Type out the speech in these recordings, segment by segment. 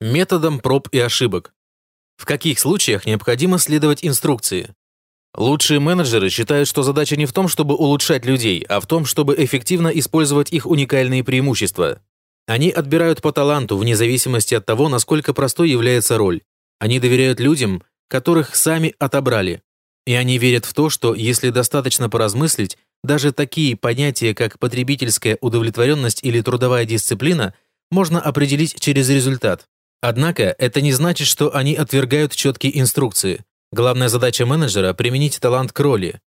Методом проб и ошибок. В каких случаях необходимо следовать инструкции? Лучшие менеджеры считают, что задача не в том, чтобы улучшать людей, а в том, чтобы эффективно использовать их уникальные преимущества. Они отбирают по таланту, вне зависимости от того, насколько простой является роль. Они доверяют людям, которых сами отобрали. И они верят в то, что если достаточно поразмыслить, даже такие понятия, как потребительская удовлетворенность или трудовая дисциплина, можно определить через результат. Однако это не значит, что они отвергают четкие инструкции. Главная задача менеджера – применить талант к роли.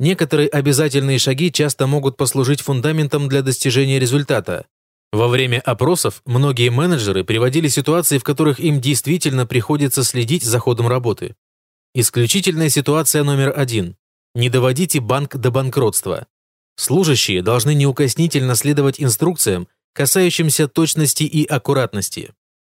Некоторые обязательные шаги часто могут послужить фундаментом для достижения результата. Во время опросов многие менеджеры приводили ситуации, в которых им действительно приходится следить за ходом работы. Исключительная ситуация номер один. Не доводите банк до банкротства. Служащие должны неукоснительно следовать инструкциям, касающимся точности и аккуратности.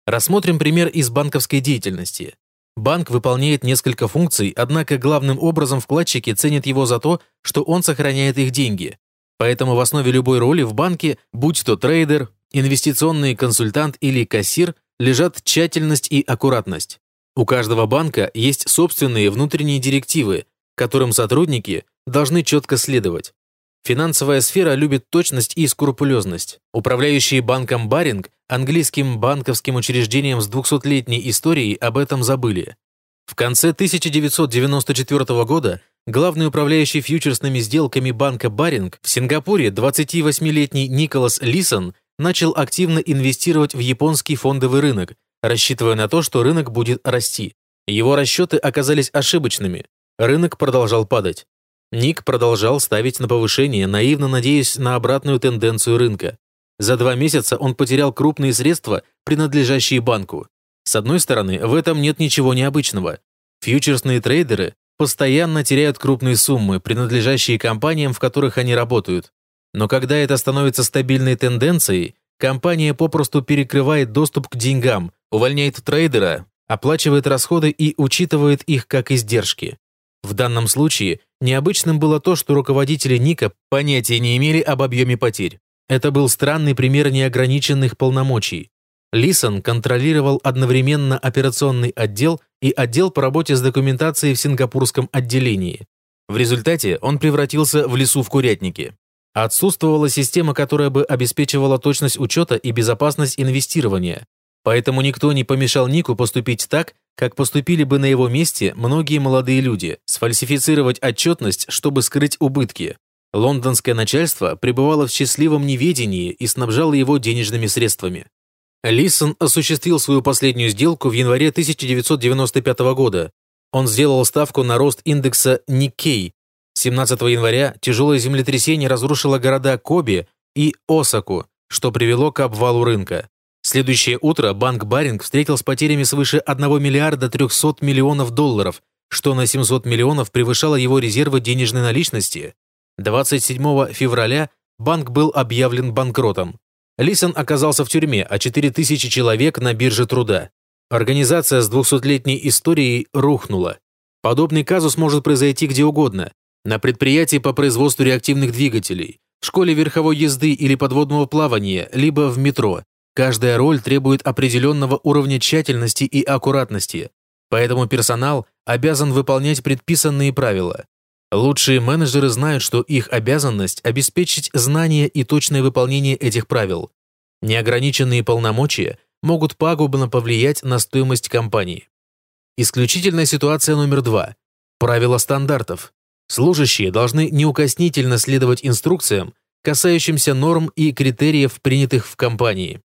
Рассмотрим пример из банковской деятельности. Банк выполняет несколько функций, однако главным образом вкладчики ценят его за то, что он сохраняет их деньги. Поэтому в основе любой роли в банке, будь то трейдер, инвестиционный консультант или кассир, лежат тщательность и аккуратность. У каждого банка есть собственные внутренние директивы, которым сотрудники должны четко следовать. Финансовая сфера любит точность и скрупулезность. Управляющие банком Баринг, английским банковским учреждением с 200-летней историей, об этом забыли. В конце 1994 года главный управляющий фьючерсными сделками банка Баринг в Сингапуре 28-летний Николас Лисон начал активно инвестировать в японский фондовый рынок, рассчитывая на то, что рынок будет расти. Его расчеты оказались ошибочными. Рынок продолжал падать. Ник продолжал ставить на повышение, наивно надеясь на обратную тенденцию рынка. За два месяца он потерял крупные средства, принадлежащие банку. С одной стороны, в этом нет ничего необычного. Фьючерсные трейдеры постоянно теряют крупные суммы, принадлежащие компаниям, в которых они работают. Но когда это становится стабильной тенденцией, компания попросту перекрывает доступ к деньгам, увольняет трейдера, оплачивает расходы и учитывает их как издержки. В данном случае необычным было то, что руководители Ника понятия не имели об объеме потерь. Это был странный пример неограниченных полномочий. Лисон контролировал одновременно операционный отдел и отдел по работе с документацией в сингапурском отделении. В результате он превратился в лесу в курятнике. Отсутствовала система, которая бы обеспечивала точность учета и безопасность инвестирования. Поэтому никто не помешал Нику поступить так, как поступили бы на его месте многие молодые люди, сфальсифицировать отчетность, чтобы скрыть убытки. Лондонское начальство пребывало в счастливом неведении и снабжало его денежными средствами. Лисон осуществил свою последнюю сделку в январе 1995 года. Он сделал ставку на рост индекса Nikkei. 17 января тяжелое землетрясение разрушило города Коби и Осаку, что привело к обвалу рынка. Следующее утро банк Баринг встретил с потерями свыше 1 миллиарда 300 миллионов долларов, что на 700 миллионов превышало его резервы денежной наличности. 27 февраля банк был объявлен банкротом. Лисон оказался в тюрьме, а 4000 человек на бирже труда. Организация с 200-летней историей рухнула. Подобный казус может произойти где угодно. На предприятии по производству реактивных двигателей, в школе верховой езды или подводного плавания, либо в метро. Каждая роль требует определенного уровня тщательности и аккуратности, поэтому персонал обязан выполнять предписанные правила. Лучшие менеджеры знают, что их обязанность – обеспечить знание и точное выполнение этих правил. Неограниченные полномочия могут пагубно повлиять на стоимость компании. Исключительная ситуация номер два – правила стандартов. Служащие должны неукоснительно следовать инструкциям, касающимся норм и критериев, принятых в компании.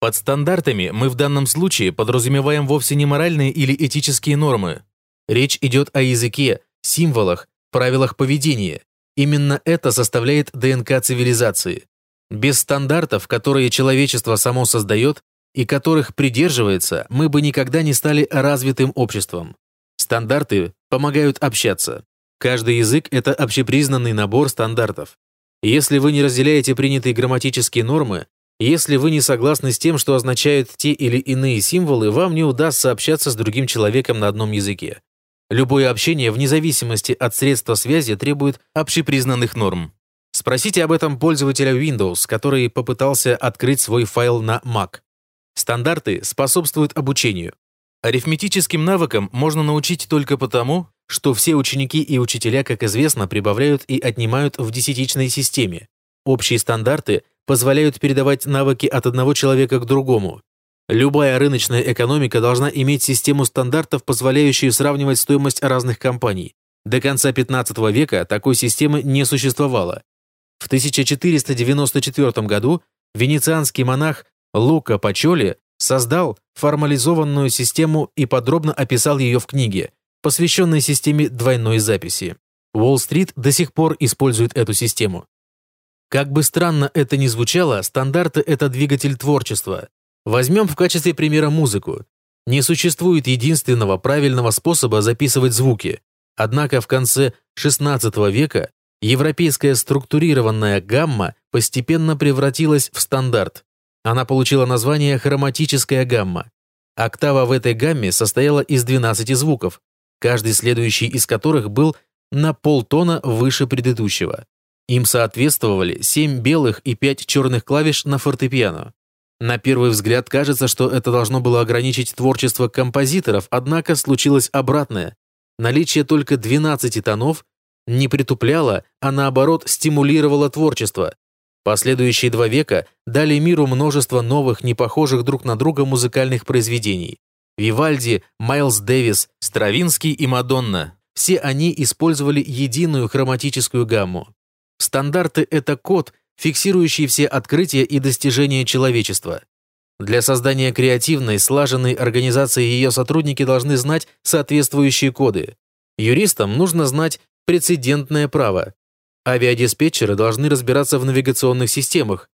Под стандартами мы в данном случае подразумеваем вовсе не моральные или этические нормы. Речь идет о языке, символах, правилах поведения. Именно это составляет ДНК цивилизации. Без стандартов, которые человечество само создает и которых придерживается, мы бы никогда не стали развитым обществом. Стандарты помогают общаться. Каждый язык – это общепризнанный набор стандартов. Если вы не разделяете принятые грамматические нормы, если вы не согласны с тем, что означают те или иные символы, вам не удастся общаться с другим человеком на одном языке. Любое общение, вне зависимости от средства связи, требует общепризнанных норм. Спросите об этом пользователя Windows, который попытался открыть свой файл на Mac. Стандарты способствуют обучению. Арифметическим навыкам можно научить только потому, что все ученики и учителя, как известно, прибавляют и отнимают в десятичной системе. Общие стандарты позволяют передавать навыки от одного человека к другому. Любая рыночная экономика должна иметь систему стандартов, позволяющую сравнивать стоимость разных компаний. До конца 15 века такой системы не существовало. В 1494 году венецианский монах Лука Пачоли создал формализованную систему и подробно описал ее в книге, посвященной системе двойной записи. Уолл-стрит до сих пор использует эту систему. Как бы странно это ни звучало, стандарты – это двигатель творчества. Возьмем в качестве примера музыку. Не существует единственного правильного способа записывать звуки. Однако в конце XVI века европейская структурированная гамма постепенно превратилась в стандарт. Она получила название хроматическая гамма. Октава в этой гамме состояла из 12 звуков, каждый следующий из которых был на полтона выше предыдущего. Им соответствовали 7 белых и 5 черных клавиш на фортепиано. На первый взгляд кажется, что это должно было ограничить творчество композиторов, однако случилось обратное. Наличие только 12 тонов не притупляло, а наоборот стимулировало творчество. Последующие два века дали миру множество новых, не похожих друг на друга музыкальных произведений. Вивальди, Майлз Дэвис, Стравинский и Мадонна. Все они использовали единую хроматическую гамму. Стандарты – это код, фиксирующий все открытия и достижения человечества. Для создания креативной, слаженной организации ее сотрудники должны знать соответствующие коды. Юристам нужно знать прецедентное право, Авиадиспетчеры должны разбираться в навигационных системах,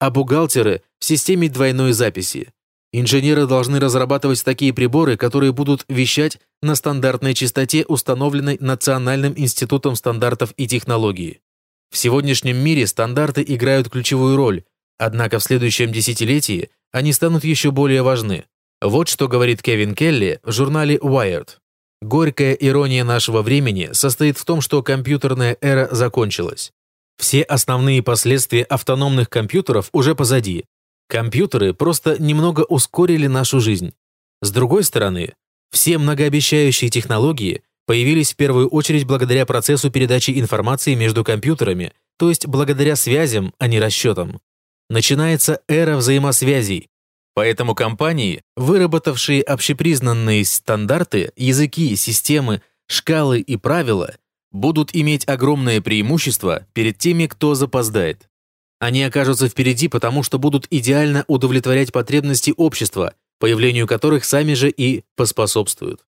а бухгалтеры – в системе двойной записи. Инженеры должны разрабатывать такие приборы, которые будут вещать на стандартной частоте, установленной Национальным институтом стандартов и технологий. В сегодняшнем мире стандарты играют ключевую роль, однако в следующем десятилетии они станут еще более важны. Вот что говорит Кевин Келли в журнале Wired. Горькая ирония нашего времени состоит в том, что компьютерная эра закончилась. Все основные последствия автономных компьютеров уже позади. Компьютеры просто немного ускорили нашу жизнь. С другой стороны, все многообещающие технологии появились в первую очередь благодаря процессу передачи информации между компьютерами, то есть благодаря связям, а не расчетам. Начинается эра взаимосвязей, Поэтому компании, выработавшие общепризнанные стандарты, языки, системы, шкалы и правила, будут иметь огромное преимущество перед теми, кто запоздает. Они окажутся впереди, потому что будут идеально удовлетворять потребности общества, появлению которых сами же и поспособствуют.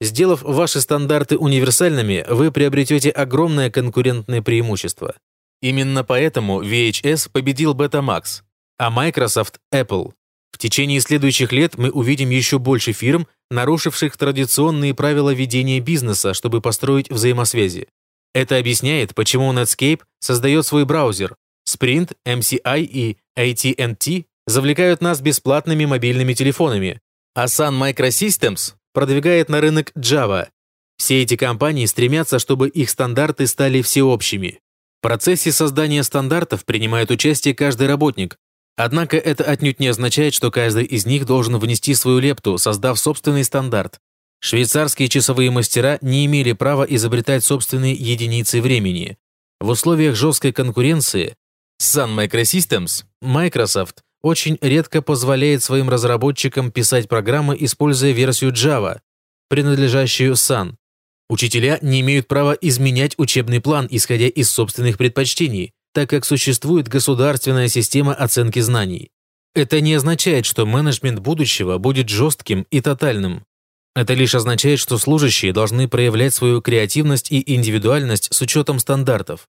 Сделав ваши стандарты универсальными, вы приобретете огромное конкурентное преимущество. Именно поэтому VHS победил Betamax, а Microsoft – Apple. В течение следующих лет мы увидим еще больше фирм, нарушивших традиционные правила ведения бизнеса, чтобы построить взаимосвязи. Это объясняет, почему Netscape создает свой браузер. Sprint, MCI и AT&T завлекают нас бесплатными мобильными телефонами, а Sun Microsystems продвигает на рынок Java. Все эти компании стремятся, чтобы их стандарты стали всеобщими. В процессе создания стандартов принимает участие каждый работник, Однако это отнюдь не означает, что каждый из них должен внести свою лепту, создав собственный стандарт. Швейцарские часовые мастера не имели права изобретать собственные единицы времени. В условиях жесткой конкуренции Sun Microsystems, Microsoft очень редко позволяет своим разработчикам писать программы, используя версию Java, принадлежащую Sun. Учителя не имеют права изменять учебный план, исходя из собственных предпочтений так как существует государственная система оценки знаний. Это не означает, что менеджмент будущего будет жестким и тотальным. Это лишь означает, что служащие должны проявлять свою креативность и индивидуальность с учетом стандартов.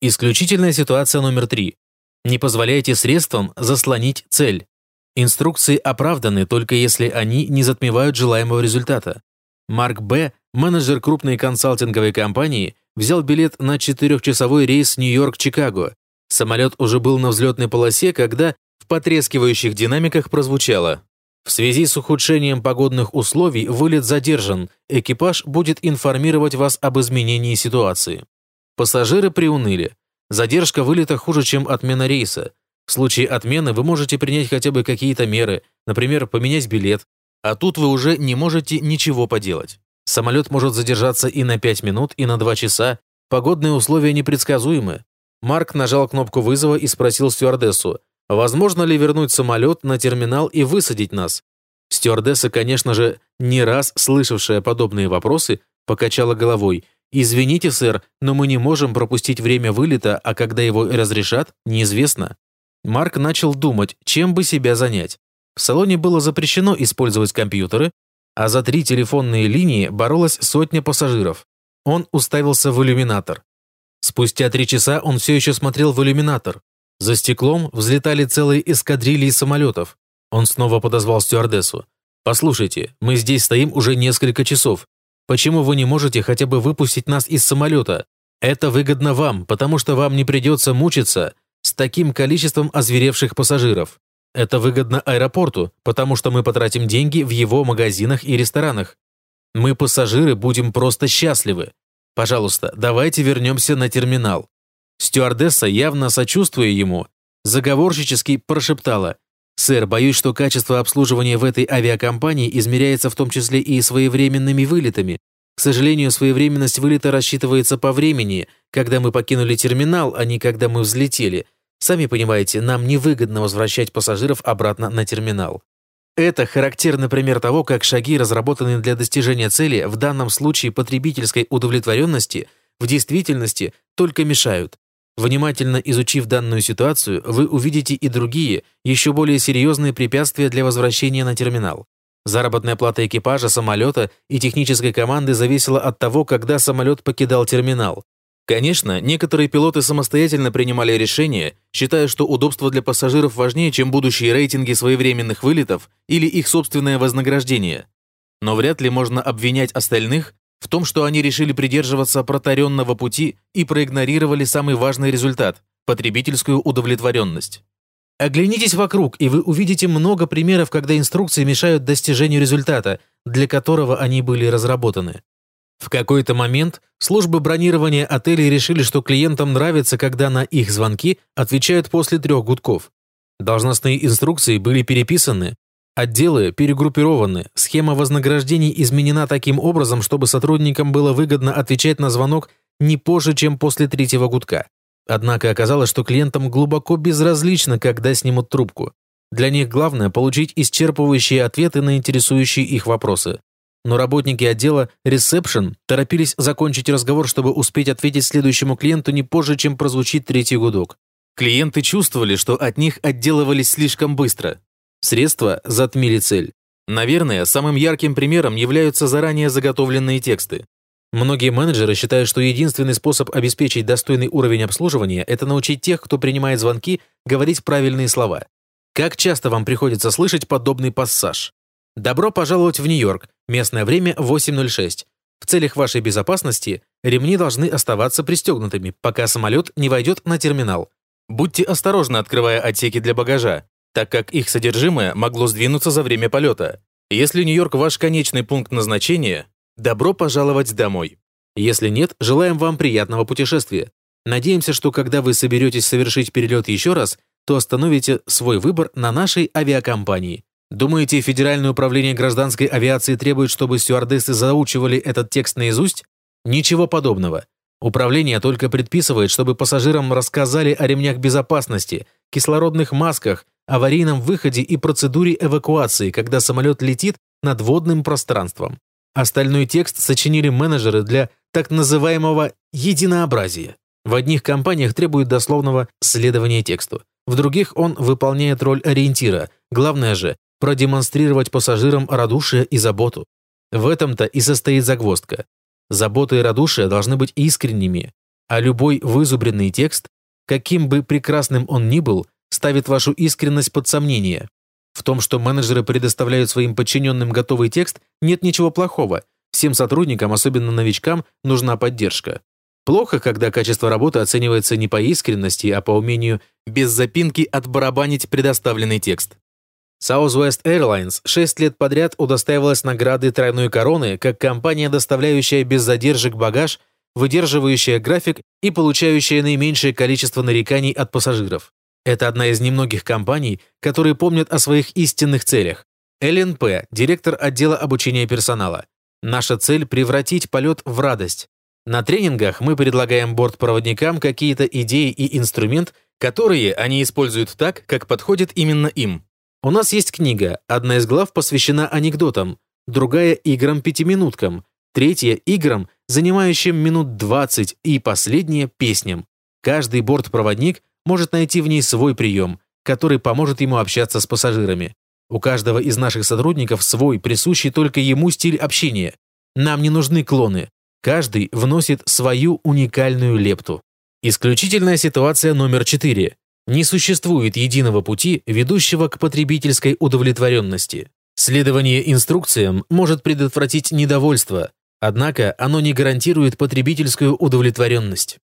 Исключительная ситуация номер три. Не позволяйте средствам заслонить цель. Инструкции оправданы только если они не затмевают желаемого результата. Марк Б., менеджер крупной консалтинговой компании, взял билет на четырехчасовой рейс Нью-Йорк-Чикаго. Самолет уже был на взлетной полосе, когда в потрескивающих динамиках прозвучало «В связи с ухудшением погодных условий вылет задержан, экипаж будет информировать вас об изменении ситуации». Пассажиры приуныли. Задержка вылета хуже, чем отмена рейса. В случае отмены вы можете принять хотя бы какие-то меры, например, поменять билет, а тут вы уже не можете ничего поделать. Самолет может задержаться и на 5 минут, и на 2 часа, погодные условия непредсказуемы. Марк нажал кнопку вызова и спросил стюардессу, возможно ли вернуть самолет на терминал и высадить нас. Стюардесса, конечно же, не раз слышавшая подобные вопросы, покачала головой. «Извините, сэр, но мы не можем пропустить время вылета, а когда его разрешат, неизвестно». Марк начал думать, чем бы себя занять. В салоне было запрещено использовать компьютеры, а за три телефонные линии боролась сотня пассажиров. Он уставился в иллюминатор. Спустя три часа он все еще смотрел в иллюминатор. За стеклом взлетали целые эскадрильи самолетов. Он снова подозвал стюардессу. «Послушайте, мы здесь стоим уже несколько часов. Почему вы не можете хотя бы выпустить нас из самолета? Это выгодно вам, потому что вам не придется мучиться с таким количеством озверевших пассажиров. Это выгодно аэропорту, потому что мы потратим деньги в его магазинах и ресторанах. Мы, пассажиры, будем просто счастливы. Пожалуйста, давайте вернемся на терминал». Стюардесса, явно сочувствуя ему, заговорщически прошептала – «Сэр, боюсь, что качество обслуживания в этой авиакомпании измеряется в том числе и своевременными вылетами. К сожалению, своевременность вылета рассчитывается по времени, когда мы покинули терминал, а не когда мы взлетели. Сами понимаете, нам невыгодно возвращать пассажиров обратно на терминал. Это характерный пример того, как шаги, разработанные для достижения цели, в данном случае потребительской удовлетворенности, в действительности только мешают. Внимательно изучив данную ситуацию, вы увидите и другие, еще более серьезные препятствия для возвращения на терминал. Заработная плата экипажа, самолета и технической команды зависела от того, когда самолет покидал терминал. Конечно, некоторые пилоты самостоятельно принимали решения, считая, что удобство для пассажиров важнее, чем будущие рейтинги своевременных вылетов или их собственное вознаграждение. Но вряд ли можно обвинять остальных в том, что они решили придерживаться протаренного пути и проигнорировали самый важный результат – потребительскую удовлетворенность. Оглянитесь вокруг, и вы увидите много примеров, когда инструкции мешают достижению результата, для которого они были разработаны. В какой-то момент службы бронирования отелей решили, что клиентам нравится, когда на их звонки отвечают после трех гудков. Должностные инструкции были переписаны, Отделы перегруппированы, схема вознаграждений изменена таким образом, чтобы сотрудникам было выгодно отвечать на звонок не позже, чем после третьего гудка. Однако оказалось, что клиентам глубоко безразлично, когда снимут трубку. Для них главное – получить исчерпывающие ответы на интересующие их вопросы. Но работники отдела Reception торопились закончить разговор, чтобы успеть ответить следующему клиенту не позже, чем прозвучит третий гудок. Клиенты чувствовали, что от них отделывались слишком быстро. Средства затмили цель. Наверное, самым ярким примером являются заранее заготовленные тексты. Многие менеджеры считают, что единственный способ обеспечить достойный уровень обслуживания – это научить тех, кто принимает звонки, говорить правильные слова. Как часто вам приходится слышать подобный пассаж? «Добро пожаловать в Нью-Йорк. Местное время 8.06. В целях вашей безопасности ремни должны оставаться пристегнутыми, пока самолет не войдет на терминал. Будьте осторожны, открывая отсеки для багажа так как их содержимое могло сдвинуться за время полета. Если Нью-Йорк ваш конечный пункт назначения, добро пожаловать домой. Если нет, желаем вам приятного путешествия. Надеемся, что когда вы соберетесь совершить перелет еще раз, то остановите свой выбор на нашей авиакомпании. Думаете, Федеральное управление гражданской авиации требует, чтобы стюардессы заучивали этот текст наизусть? Ничего подобного. Управление только предписывает, чтобы пассажирам рассказали о ремнях безопасности, кислородных масках, аварийном выходе и процедуре эвакуации, когда самолет летит над водным пространством. Остальной текст сочинили менеджеры для так называемого единообразия. В одних компаниях требуют дословного следования тексту, в других он выполняет роль ориентира, главное же – продемонстрировать пассажирам радушие и заботу. В этом-то и состоит загвоздка. Забота и радушие должны быть искренними, а любой вызубренный текст, каким бы прекрасным он ни был, ставит вашу искренность под сомнение. В том, что менеджеры предоставляют своим подчиненным готовый текст, нет ничего плохого. Всем сотрудникам, особенно новичкам, нужна поддержка. Плохо, когда качество работы оценивается не по искренности, а по умению без запинки отбарабанить предоставленный текст. Southwest Airlines 6 лет подряд удостаивалась награды тройной короны как компания, доставляющая без задержек багаж, выдерживающая график и получающая наименьшее количество нареканий от пассажиров. Это одна из немногих компаний, которые помнят о своих истинных целях. ЛНП, директор отдела обучения персонала. Наша цель – превратить полет в радость. На тренингах мы предлагаем бортпроводникам какие-то идеи и инструмент, которые они используют так, как подходит именно им. У нас есть книга, одна из глав посвящена анекдотам, другая – играм-пятиминуткам, третья – играм, занимающим минут 20, и последняя – песням. Каждый бортпроводник может найти в ней свой прием, который поможет ему общаться с пассажирами. У каждого из наших сотрудников свой, присущий только ему стиль общения. Нам не нужны клоны. Каждый вносит свою уникальную лепту. Исключительная ситуация номер 4. Не существует единого пути, ведущего к потребительской удовлетворенности. Следование инструкциям может предотвратить недовольство, однако оно не гарантирует потребительскую удовлетворенность.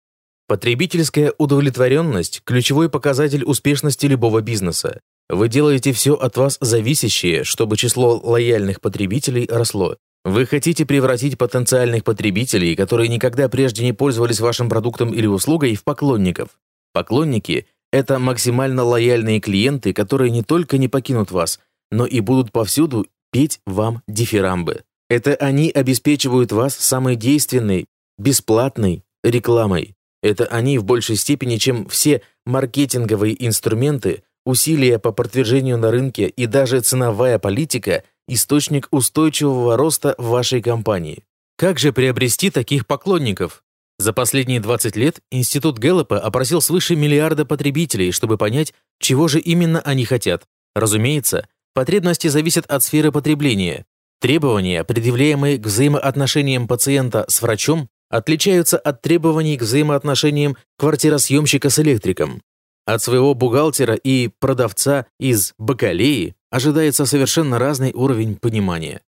Потребительская удовлетворенность – ключевой показатель успешности любого бизнеса. Вы делаете все от вас зависящее, чтобы число лояльных потребителей росло. Вы хотите превратить потенциальных потребителей, которые никогда прежде не пользовались вашим продуктом или услугой, в поклонников. Поклонники это максимально лояльные клиенты, которые не только не покинут вас, но и будут повсюду петь вам дифирамбы. Это они обеспечивают вас самой действенной, бесплатной рекламой. Это они в большей степени, чем все маркетинговые инструменты, усилия по продвижению на рынке и даже ценовая политика – источник устойчивого роста в вашей компании. Как же приобрести таких поклонников? За последние 20 лет Институт Гэллопа опросил свыше миллиарда потребителей, чтобы понять, чего же именно они хотят. Разумеется, потребности зависят от сферы потребления. Требования, предъявляемые к взаимоотношениям пациента с врачом, отличаются от требований к взаимоотношениям квартиросъемщика с электриком. От своего бухгалтера и продавца из бакалеи ожидается совершенно разный уровень понимания.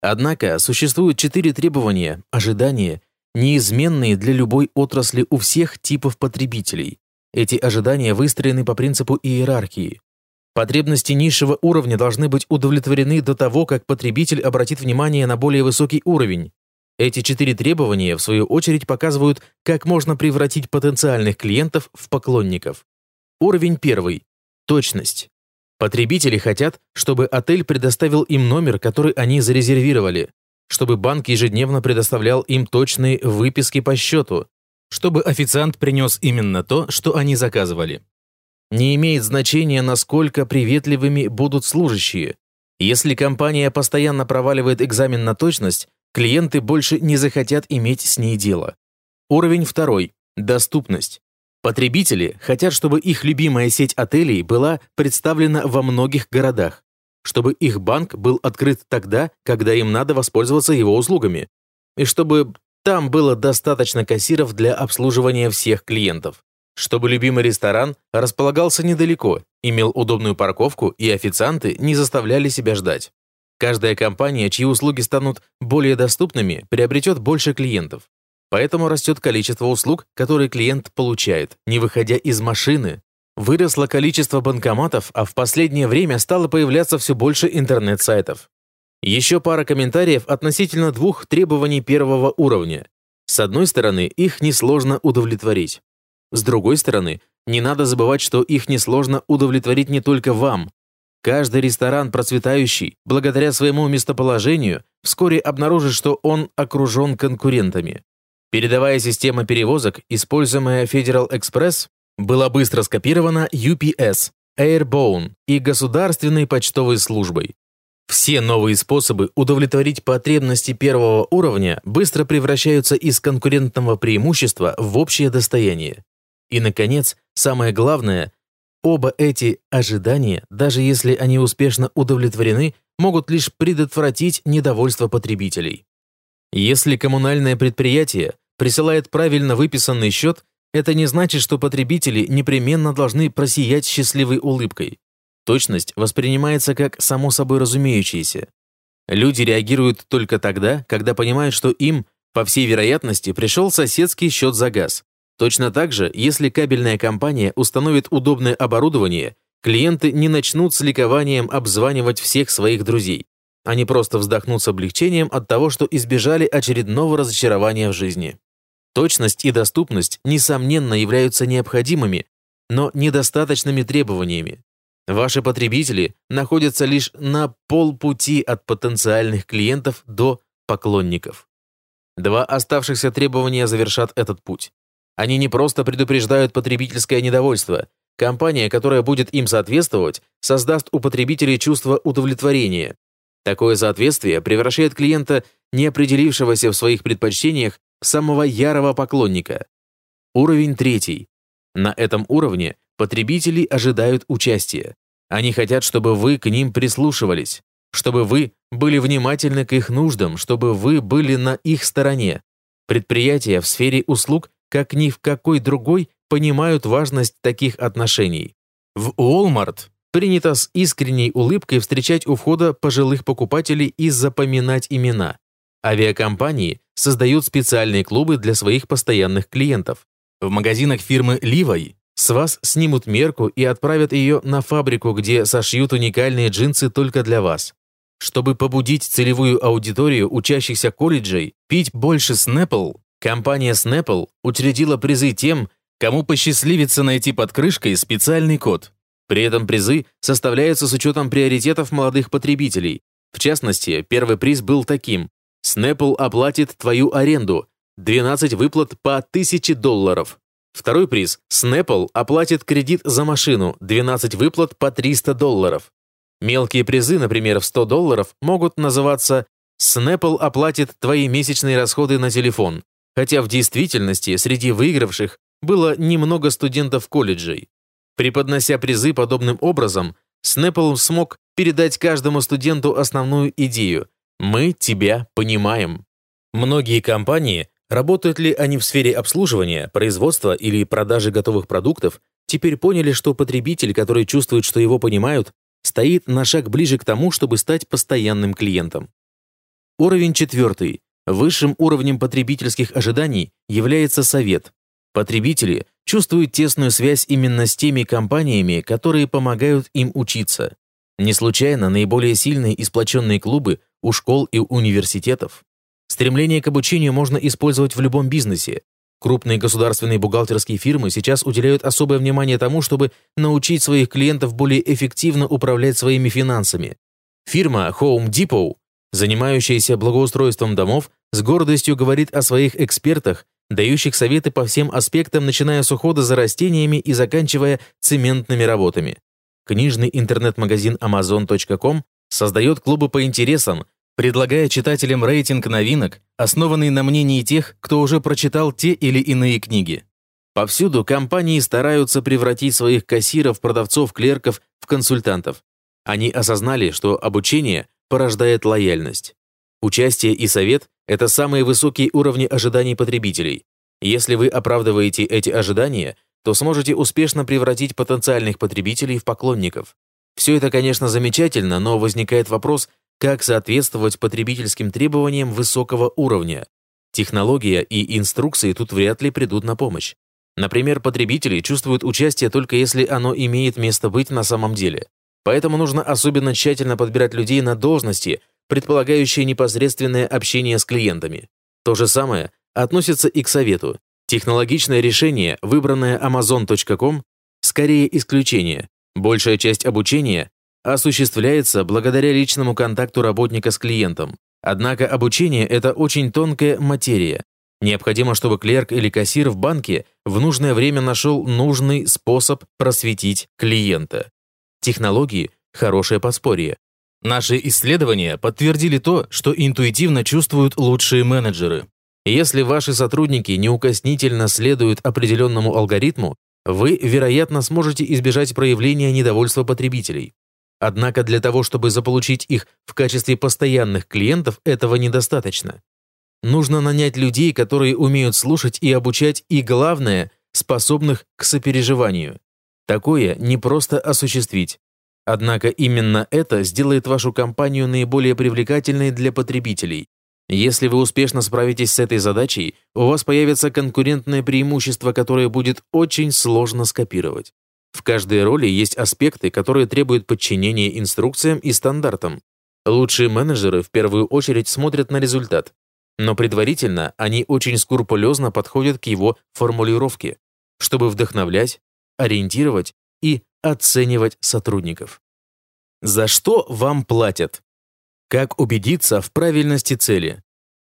Однако существуют четыре требования, ожидания неизменные для любой отрасли у всех типов потребителей. Эти ожидания выстроены по принципу иерархии. Потребности низшего уровня должны быть удовлетворены до того, как потребитель обратит внимание на более высокий уровень. Эти четыре требования, в свою очередь, показывают, как можно превратить потенциальных клиентов в поклонников. Уровень первый. Точность. Потребители хотят, чтобы отель предоставил им номер, который они зарезервировали чтобы банк ежедневно предоставлял им точные выписки по счету, чтобы официант принес именно то, что они заказывали. Не имеет значения, насколько приветливыми будут служащие. Если компания постоянно проваливает экзамен на точность, клиенты больше не захотят иметь с ней дело. Уровень второй. Доступность. Потребители хотят, чтобы их любимая сеть отелей была представлена во многих городах чтобы их банк был открыт тогда, когда им надо воспользоваться его услугами, и чтобы там было достаточно кассиров для обслуживания всех клиентов, чтобы любимый ресторан располагался недалеко, имел удобную парковку и официанты не заставляли себя ждать. Каждая компания, чьи услуги станут более доступными, приобретет больше клиентов. Поэтому растет количество услуг, которые клиент получает, не выходя из машины, Выросло количество банкоматов, а в последнее время стало появляться все больше интернет-сайтов. Еще пара комментариев относительно двух требований первого уровня. С одной стороны, их несложно удовлетворить. С другой стороны, не надо забывать, что их несложно удовлетворить не только вам. Каждый ресторан, процветающий, благодаря своему местоположению, вскоре обнаружит, что он окружен конкурентами. Передовая система перевозок, используемая Federal Express, была быстро скопирована UPS, Airborne и государственной почтовой службой. Все новые способы удовлетворить потребности первого уровня быстро превращаются из конкурентного преимущества в общее достояние. И, наконец, самое главное, оба эти ожидания, даже если они успешно удовлетворены, могут лишь предотвратить недовольство потребителей. Если коммунальное предприятие присылает правильно выписанный счет, это не значит, что потребители непременно должны просиять счастливой улыбкой. Точность воспринимается как само собой разумеющееся. Люди реагируют только тогда, когда понимают, что им, по всей вероятности, пришел соседский счет за газ. Точно так же, если кабельная компания установит удобное оборудование, клиенты не начнут с ликованием обзванивать всех своих друзей. Они просто вздохнут с облегчением от того, что избежали очередного разочарования в жизни. Точность и доступность, несомненно, являются необходимыми, но недостаточными требованиями. Ваши потребители находятся лишь на полпути от потенциальных клиентов до поклонников. Два оставшихся требования завершат этот путь. Они не просто предупреждают потребительское недовольство. Компания, которая будет им соответствовать, создаст у потребителей чувство удовлетворения. Такое соответствие превращает клиента, не определившегося в своих предпочтениях, в самого ярого поклонника. Уровень третий. На этом уровне потребители ожидают участия. Они хотят, чтобы вы к ним прислушивались, чтобы вы были внимательны к их нуждам, чтобы вы были на их стороне. Предприятия в сфере услуг, как ни в какой другой, понимают важность таких отношений. В Walmart принято с искренней улыбкой встречать у входа пожилых покупателей и запоминать имена. Авиакомпании создают специальные клубы для своих постоянных клиентов. В магазинах фирмы Levi с вас снимут мерку и отправят ее на фабрику, где сошьют уникальные джинсы только для вас. Чтобы побудить целевую аудиторию учащихся колледжей пить больше Snapple, компания Snapple учредила призы тем, кому посчастливится найти под крышкой специальный код. При этом призы составляются с учетом приоритетов молодых потребителей. В частности, первый приз был таким. Snapple оплатит твою аренду. 12 выплат по 1000 долларов. Второй приз – Snapple оплатит кредит за машину, 12 выплат по 300 долларов. Мелкие призы, например, в 100 долларов, могут называться «Snapple оплатит твои месячные расходы на телефон», хотя в действительности среди выигравших было немного студентов колледжей. Преподнося призы подобным образом, Snapple смог передать каждому студенту основную идею «Мы тебя понимаем». Многие компании Работают ли они в сфере обслуживания, производства или продажи готовых продуктов, теперь поняли, что потребитель, который чувствует, что его понимают, стоит на шаг ближе к тому, чтобы стать постоянным клиентом. Уровень четвертый. Высшим уровнем потребительских ожиданий является совет. Потребители чувствуют тесную связь именно с теми компаниями, которые помогают им учиться. Не случайно наиболее сильные и сплоченные клубы у школ и университетов. Стремление к обучению можно использовать в любом бизнесе. Крупные государственные бухгалтерские фирмы сейчас уделяют особое внимание тому, чтобы научить своих клиентов более эффективно управлять своими финансами. Фирма Home Depot, занимающаяся благоустройством домов, с гордостью говорит о своих экспертах, дающих советы по всем аспектам, начиная с ухода за растениями и заканчивая цементными работами. Книжный интернет-магазин Amazon.com создает клубы по интересам, предлагая читателям рейтинг новинок, основанный на мнении тех, кто уже прочитал те или иные книги. Повсюду компании стараются превратить своих кассиров, продавцов, клерков в консультантов. Они осознали, что обучение порождает лояльность. Участие и совет – это самые высокие уровни ожиданий потребителей. Если вы оправдываете эти ожидания, то сможете успешно превратить потенциальных потребителей в поклонников. Все это, конечно, замечательно, но возникает вопрос, как соответствовать потребительским требованиям высокого уровня. Технология и инструкции тут вряд ли придут на помощь. Например, потребители чувствуют участие только если оно имеет место быть на самом деле. Поэтому нужно особенно тщательно подбирать людей на должности, предполагающие непосредственное общение с клиентами. То же самое относится и к совету. Технологичное решение, выбранное Amazon.com, скорее исключение. Большая часть обучения осуществляется благодаря личному контакту работника с клиентом. Однако обучение – это очень тонкая материя. Необходимо, чтобы клерк или кассир в банке в нужное время нашел нужный способ просветить клиента. Технологии – хорошее подспорье. Наши исследования подтвердили то, что интуитивно чувствуют лучшие менеджеры. Если ваши сотрудники неукоснительно следуют определенному алгоритму, вы, вероятно, сможете избежать проявления недовольства потребителей. Однако для того, чтобы заполучить их в качестве постоянных клиентов, этого недостаточно. Нужно нанять людей, которые умеют слушать и обучать, и, главное, способных к сопереживанию. Такое не просто осуществить. Однако именно это сделает вашу компанию наиболее привлекательной для потребителей. Если вы успешно справитесь с этой задачей, у вас появится конкурентное преимущество, которое будет очень сложно скопировать. В каждой роли есть аспекты, которые требуют подчинения инструкциям и стандартам. Лучшие менеджеры в первую очередь смотрят на результат, но предварительно они очень скрупулезно подходят к его формулировке, чтобы вдохновлять, ориентировать и оценивать сотрудников. За что вам платят? Как убедиться в правильности цели?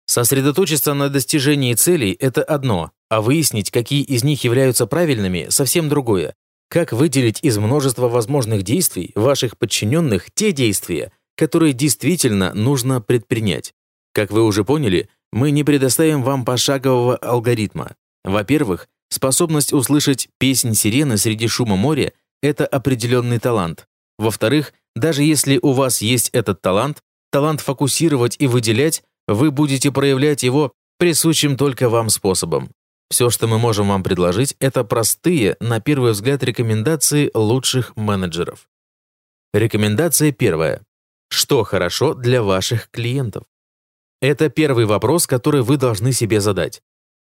Сосредоточиться на достижении целей – это одно, а выяснить, какие из них являются правильными – совсем другое. Как выделить из множества возможных действий ваших подчиненных те действия, которые действительно нужно предпринять? Как вы уже поняли, мы не предоставим вам пошагового алгоритма. Во-первых, способность услышать песнь сирены среди шума моря – это определенный талант. Во-вторых, даже если у вас есть этот талант, талант фокусировать и выделять, вы будете проявлять его присущим только вам способом. Все, что мы можем вам предложить, это простые, на первый взгляд, рекомендации лучших менеджеров. Рекомендация первая. Что хорошо для ваших клиентов? Это первый вопрос, который вы должны себе задать.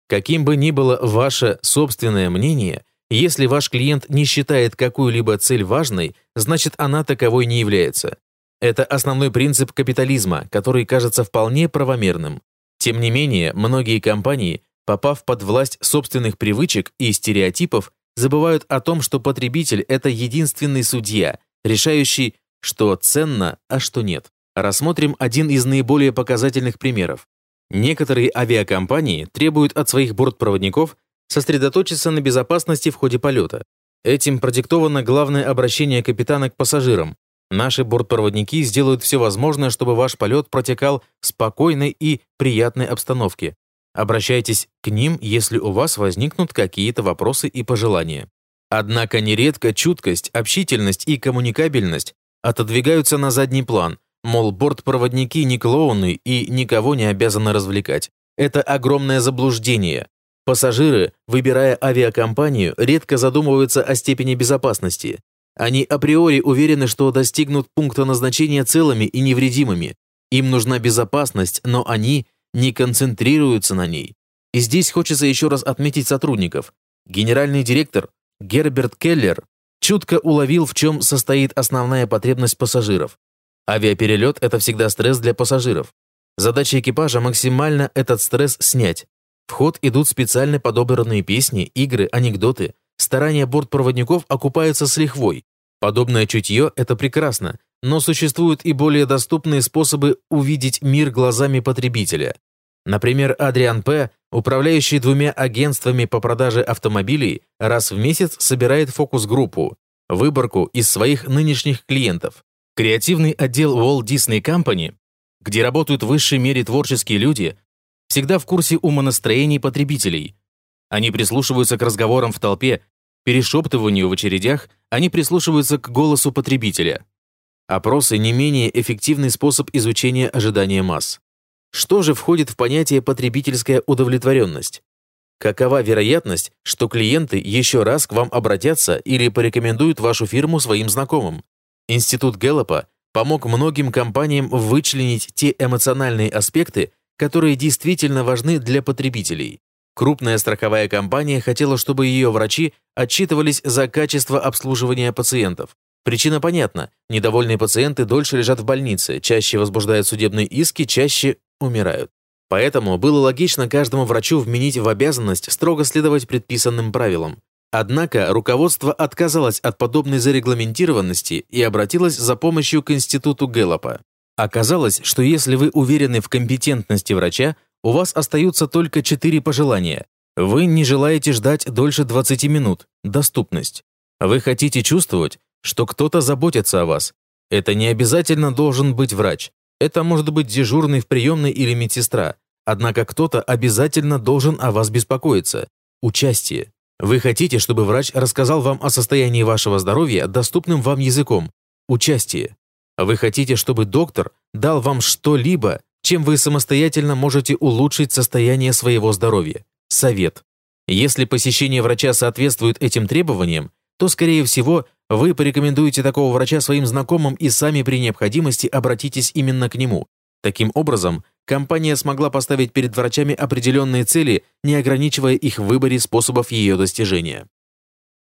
Каким бы ни было ваше собственное мнение, если ваш клиент не считает какую-либо цель важной, значит она таковой не является. Это основной принцип капитализма, который кажется вполне правомерным. Тем не менее, многие компании, попав под власть собственных привычек и стереотипов, забывают о том, что потребитель – это единственный судья, решающий, что ценно, а что нет. Рассмотрим один из наиболее показательных примеров. Некоторые авиакомпании требуют от своих бортпроводников сосредоточиться на безопасности в ходе полета. Этим продиктовано главное обращение капитана к пассажирам. Наши бортпроводники сделают все возможное, чтобы ваш полет протекал в спокойной и приятной обстановке. Обращайтесь к ним, если у вас возникнут какие-то вопросы и пожелания. Однако нередко чуткость, общительность и коммуникабельность отодвигаются на задний план, Мол, бортпроводники не клоуны и никого не обязаны развлекать. Это огромное заблуждение. Пассажиры, выбирая авиакомпанию, редко задумываются о степени безопасности. Они априори уверены, что достигнут пункта назначения целыми и невредимыми. Им нужна безопасность, но они не концентрируются на ней. И здесь хочется еще раз отметить сотрудников. Генеральный директор Герберт Келлер чутко уловил, в чем состоит основная потребность пассажиров. Авиаперелет – это всегда стресс для пассажиров. Задача экипажа – максимально этот стресс снять. В ход идут специально подобранные песни, игры, анекдоты. Старания бортпроводников окупаются с лихвой. Подобное чутье – это прекрасно, но существуют и более доступные способы увидеть мир глазами потребителя. Например, Адриан П., управляющий двумя агентствами по продаже автомобилей, раз в месяц собирает фокус-группу, выборку из своих нынешних клиентов. Креативный отдел Walt Disney Company, где работают в высшей мере творческие люди, всегда в курсе умонастроений потребителей. Они прислушиваются к разговорам в толпе, перешептыванию в очередях, они прислушиваются к голосу потребителя. Опросы – не менее эффективный способ изучения ожидания масс. Что же входит в понятие потребительская удовлетворенность? Какова вероятность, что клиенты еще раз к вам обратятся или порекомендуют вашу фирму своим знакомым? Институт Гэллопа помог многим компаниям вычленить те эмоциональные аспекты, которые действительно важны для потребителей. Крупная страховая компания хотела, чтобы ее врачи отчитывались за качество обслуживания пациентов. Причина понятна. Недовольные пациенты дольше лежат в больнице, чаще возбуждают судебные иски, чаще умирают. Поэтому было логично каждому врачу вменить в обязанность строго следовать предписанным правилам. Однако руководство отказалось от подобной зарегламентированности и обратилось за помощью к институту Гэллопа. Оказалось, что если вы уверены в компетентности врача, у вас остаются только четыре пожелания. Вы не желаете ждать дольше 20 минут. Доступность. Вы хотите чувствовать, что кто-то заботится о вас. Это не обязательно должен быть врач. Это может быть дежурный в приемной или медсестра. Однако кто-то обязательно должен о вас беспокоиться. Участие. Вы хотите, чтобы врач рассказал вам о состоянии вашего здоровья доступным вам языком. Участие. Вы хотите, чтобы доктор дал вам что-либо, чем вы самостоятельно можете улучшить состояние своего здоровья. Совет. Если посещение врача соответствует этим требованиям, то, скорее всего, вы порекомендуете такого врача своим знакомым и сами при необходимости обратитесь именно к нему. Таким образом, компания смогла поставить перед врачами определенные цели, не ограничивая их в выборе способов ее достижения.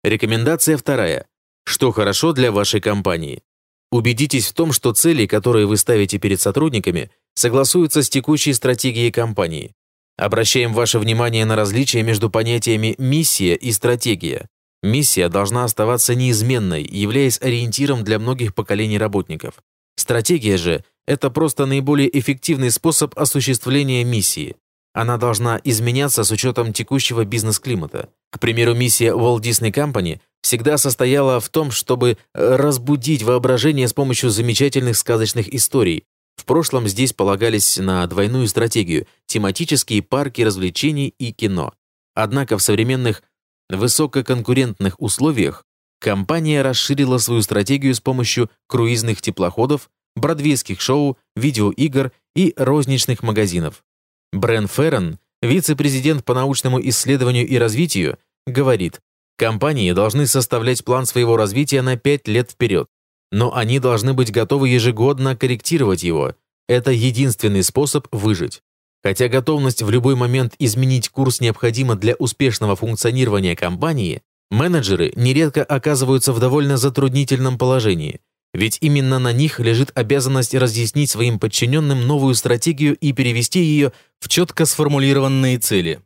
Рекомендация вторая. Что хорошо для вашей компании? Убедитесь в том, что цели, которые вы ставите перед сотрудниками, согласуются с текущей стратегией компании. Обращаем ваше внимание на различия между понятиями «миссия» и «стратегия». Миссия должна оставаться неизменной, являясь ориентиром для многих поколений работников. Стратегия же – это просто наиболее эффективный способ осуществления миссии. Она должна изменяться с учетом текущего бизнес-климата. К примеру, миссия Walt Disney Company всегда состояла в том, чтобы разбудить воображение с помощью замечательных сказочных историй. В прошлом здесь полагались на двойную стратегию – тематические парки развлечений и кино. Однако в современных высококонкурентных условиях компания расширила свою стратегию с помощью круизных теплоходов, бродвейских шоу, видеоигр и розничных магазинов. Брэн Феррен, вице-президент по научному исследованию и развитию, говорит, компании должны составлять план своего развития на 5 лет вперед, но они должны быть готовы ежегодно корректировать его. Это единственный способ выжить. Хотя готовность в любой момент изменить курс необходима для успешного функционирования компании, менеджеры нередко оказываются в довольно затруднительном положении, ведь именно на них лежит обязанность разъяснить своим подчиненным новую стратегию и перевести ее в четко сформулированные цели.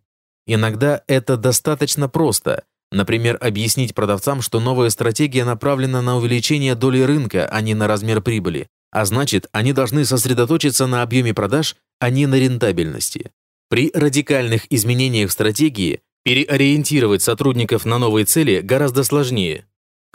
Иногда это достаточно просто. Например, объяснить продавцам, что новая стратегия направлена на увеличение доли рынка, а не на размер прибыли, а значит, они должны сосредоточиться на объеме продаж, а не на рентабельности. При радикальных изменениях стратегии переориентировать сотрудников на новые цели гораздо сложнее.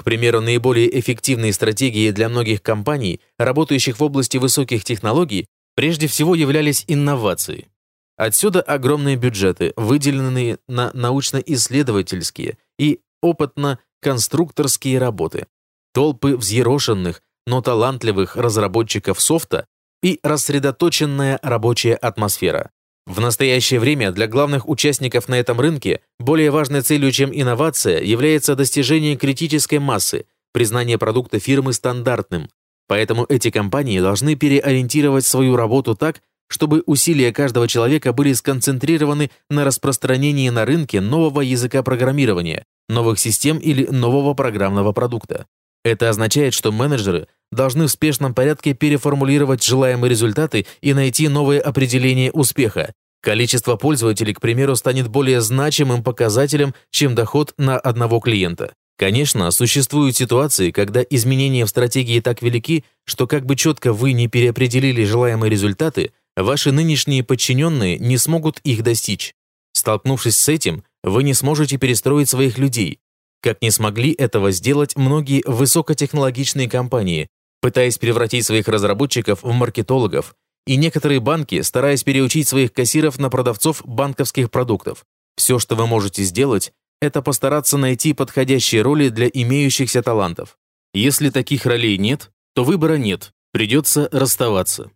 К примеру, наиболее эффективные стратегии для многих компаний, работающих в области высоких технологий, прежде всего являлись инновации. Отсюда огромные бюджеты, выделенные на научно-исследовательские и опытно-конструкторские работы, толпы взъерошенных, но талантливых разработчиков софта и рассредоточенная рабочая атмосфера. В настоящее время для главных участников на этом рынке более важной целью, чем инновация, является достижение критической массы, признание продукта фирмы стандартным. Поэтому эти компании должны переориентировать свою работу так, чтобы усилия каждого человека были сконцентрированы на распространении на рынке нового языка программирования, новых систем или нового программного продукта. Это означает, что менеджеры должны в спешном порядке переформулировать желаемые результаты и найти новые определения успеха. Количество пользователей, к примеру, станет более значимым показателем, чем доход на одного клиента. Конечно, существуют ситуации, когда изменения в стратегии так велики, что как бы четко вы не переопределили желаемые результаты, ваши нынешние подчиненные не смогут их достичь. Столкнувшись с этим, вы не сможете перестроить своих людей, как не смогли этого сделать многие высокотехнологичные компании, пытаясь превратить своих разработчиков в маркетологов, и некоторые банки, стараясь переучить своих кассиров на продавцов банковских продуктов. Все, что вы можете сделать, это постараться найти подходящие роли для имеющихся талантов. Если таких ролей нет, то выбора нет, придется расставаться.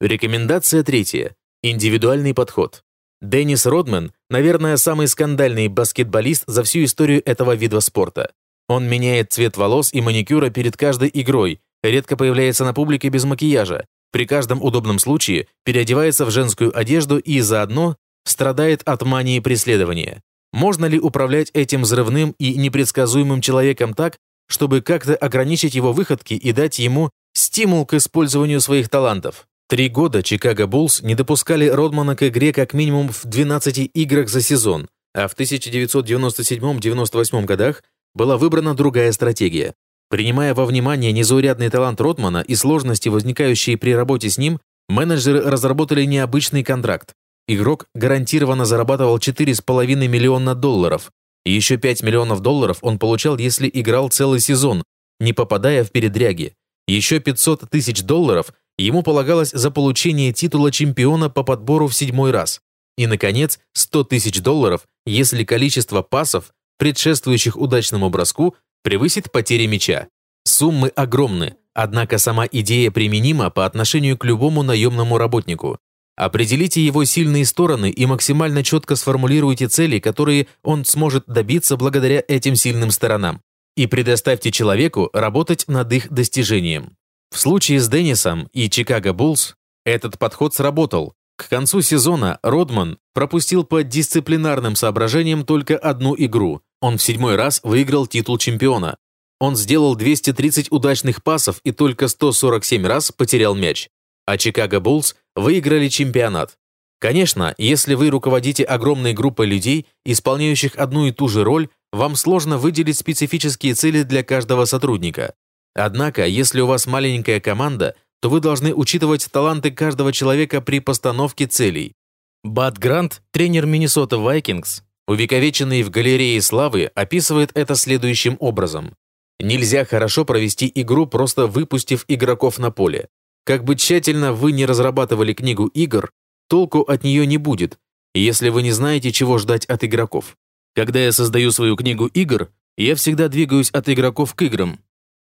Рекомендация третья. Индивидуальный подход. Деннис Родман, наверное, самый скандальный баскетболист за всю историю этого вида спорта. Он меняет цвет волос и маникюра перед каждой игрой, редко появляется на публике без макияжа, при каждом удобном случае переодевается в женскую одежду и заодно страдает от мании преследования. Можно ли управлять этим взрывным и непредсказуемым человеком так, чтобы как-то ограничить его выходки и дать ему стимул к использованию своих талантов? Три года Чикаго Буллс не допускали Родмана к игре как минимум в 12 играх за сезон, а в 1997-98 годах была выбрана другая стратегия. Принимая во внимание незаурядный талант Ротмана и сложности, возникающие при работе с ним, менеджеры разработали необычный контракт. Игрок гарантированно зарабатывал 4,5 миллиона долларов, и еще 5 миллионов долларов он получал, если играл целый сезон, не попадая в передряги. Еще 500 тысяч долларов ему полагалось за получение титула чемпиона по подбору в седьмой раз. И, наконец, 100 тысяч долларов, если количество пасов, предшествующих удачному броску, превысит потери мяча. Суммы огромны, однако сама идея применима по отношению к любому наемному работнику. Определите его сильные стороны и максимально четко сформулируйте цели, которые он сможет добиться благодаря этим сильным сторонам. И предоставьте человеку работать над их достижением. В случае с Деннисом и Чикаго Буллс этот подход сработал. К концу сезона Родман пропустил по дисциплинарным соображениям только одну игру. Он в седьмой раз выиграл титул чемпиона. Он сделал 230 удачных пасов и только 147 раз потерял мяч. А Чикаго Буллс выиграли чемпионат. Конечно, если вы руководите огромной группой людей, исполняющих одну и ту же роль, вам сложно выделить специфические цели для каждого сотрудника. Однако, если у вас маленькая команда, то вы должны учитывать таланты каждого человека при постановке целей. Бат Грант, тренер Миннесота Вайкингс, увековеченный в галерее славы, описывает это следующим образом. Нельзя хорошо провести игру, просто выпустив игроков на поле. Как бы тщательно вы не разрабатывали книгу игр, толку от нее не будет, если вы не знаете, чего ждать от игроков. Когда я создаю свою книгу игр, я всегда двигаюсь от игроков к играм.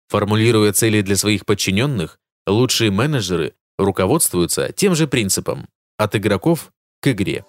Формулируя цели для своих подчиненных, лучшие менеджеры руководствуются тем же принципом – от игроков к игре.